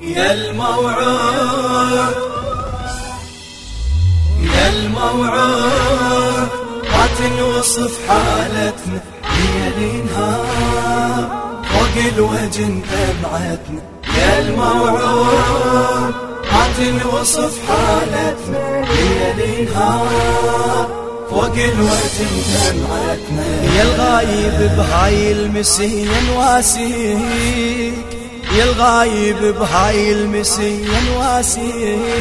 يا الموعود يا الموعود ما تنوصف حالتنا ليل نهار فوق الوجه دمعتنا يا الموعود ما تنوصف حالتنا ليل نهار فوق الوجه دمعتنا يا الغايب بهاي المسية نواسيك يا الغايب بهاي المسي يا نواسي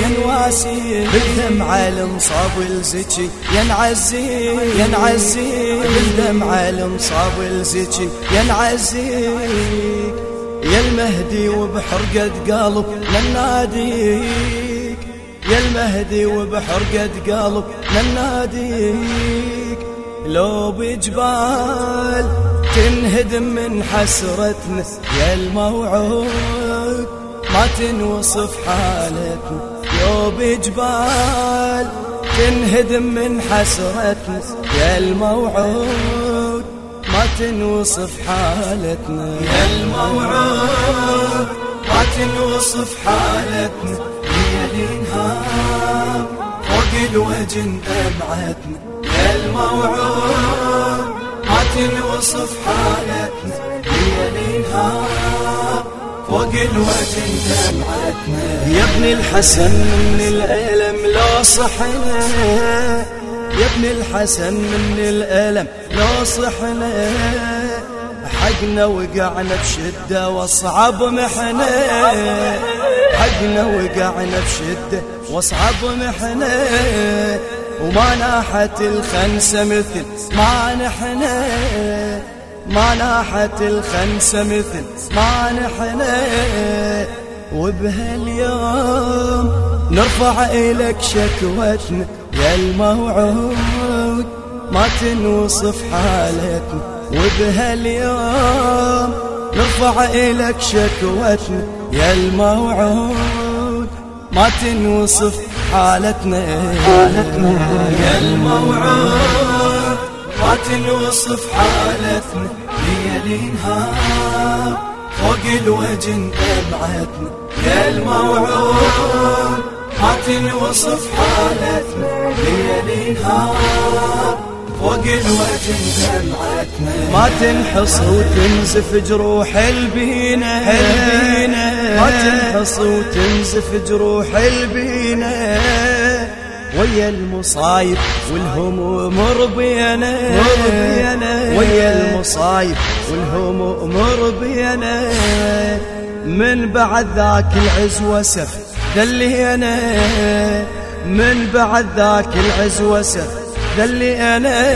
يا نواسي. بالدمعة المصاب الزكي يا نعزي يا نعزي. بالدمعة المصاب الزكي يا نعزي. يا المهدي وبحرقة قلب لناديك يا المهدي وبحرقة قلب لناديك لو بجبال تنهدم من حسرتنا يا الموعود. ما تنوصف حالتنا يوب جبال تنهدم من حسرتنا يا الموعود. ما تنوصف حالتنا يا الموعود. ما تنوصف حالتنا ليل نهار فوق الوجه دمعتنا يا الموعود. ما تنوصف حالتنا هي نهار فوق الوجه دمعتنا يا ابن الحسن من الألم لو صحنا. يا ابن الحسن من الألم لو صحنا. حقنا وقعنا بشدة واصعب محنة. حقنا وقعنا بشدة واصعب محنة. وما ناحت الخنسة مثل ما نحنا ما ناحت الخنسة مثل ما نحنا وبهاليوم نرفع إلك شكوتنا يا الموعود ما تنوصف حالتنا. وبهاليوم نرفع إلك شكوتنا يا الموعود ما تنوصف حالتنا. حالتنا. يا الموعود ما تنوصف حالتنا. ليل نهار فوق الوجه دمعتنا يا الموعود ما تنوصف حالتنا. ليل نهار فوق الوجه دمعتنا ما تنحص وتنزف جروح البينا. ما تنحص وتنزف جروح البينا. ويا المصايب والهموم ربينا ويا المصايب والهموم ربينا من بعد ذاك العز وسف دلينا. من بعد ذاك العز وسف دلينا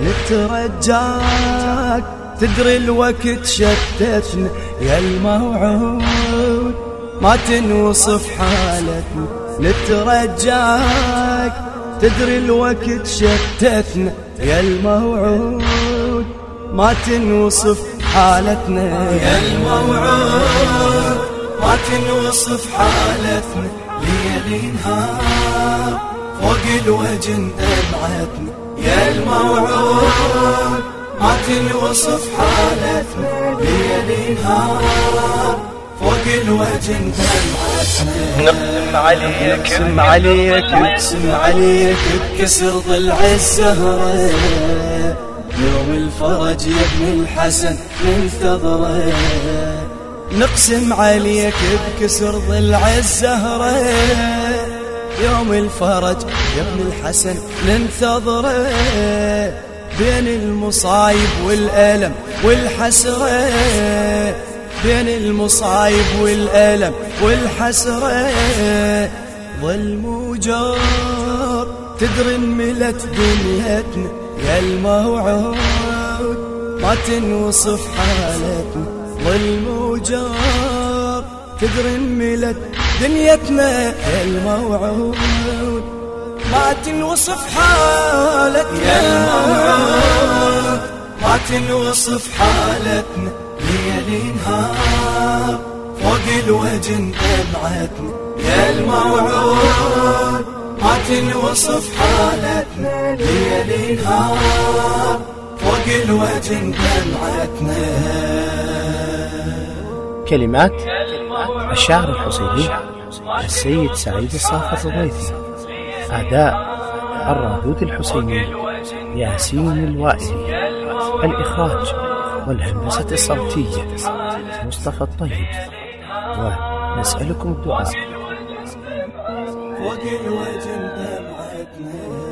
نترجاك تدري الوقت شتتنا يا الموعود. ما تنوصف حالتنا نترجاك. تدري الوقت شتتنا يا الموعود. ما تنوصف حالتنا يا الموعود. ما تنوصف حالتنا ليل نهار. فوق الوجه دمعتنا يا الموعود ما تنوصف حالتنا ليل نهار فوق الوجه دمعتنا نقسم عليك نقسم عليك نقسم عليك بكسر ضلع الزهرة. يوم الفرج يا ابن الحسن ننتظره نقسم عليك بكسر ضلع الزهرة. يوم الفرج يا ابن الحسن ننتظره بين المصايب والألم والحسرة. بين المصايب والألم والحسرة. ظل موجار تدري ملت دنيتنا يا الموعود ما تنوصف حالتنا. ظل موجار تدري ملت دنيتنا الموعود ما تنوصف حالتنا. يا الموعود ما تنوصف حالتنا ليل نهار فوق الوجه دمعتنا يا الموعود ما تنوصف حالتنا ليل نهار فوق الوجه دمعتنا كلمات. الشاعر الحسيني السيد سعيد الصافر الرويثي أداء الرادود الحسيني ياسين الوائلي الإخراج والهندسة الصوتية مصطفى الطيب ونسألكم الدعاء. فوق الوجه دمعتنا